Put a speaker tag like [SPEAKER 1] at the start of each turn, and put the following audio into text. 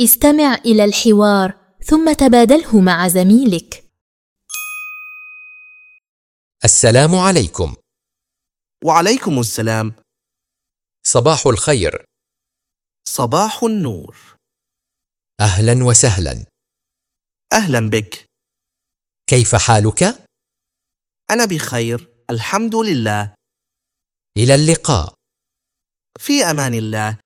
[SPEAKER 1] استمع إلى الحوار ثم تبادله مع زميلك.
[SPEAKER 2] السلام عليكم.
[SPEAKER 3] وعليكم السلام.
[SPEAKER 2] صباح الخير.
[SPEAKER 3] صباح النور.
[SPEAKER 2] أهلا وسهلا.
[SPEAKER 3] أهلا بك.
[SPEAKER 2] كيف حالك؟
[SPEAKER 3] أنا بخير الحمد لله.
[SPEAKER 2] إلى اللقاء.
[SPEAKER 3] في أمان الله.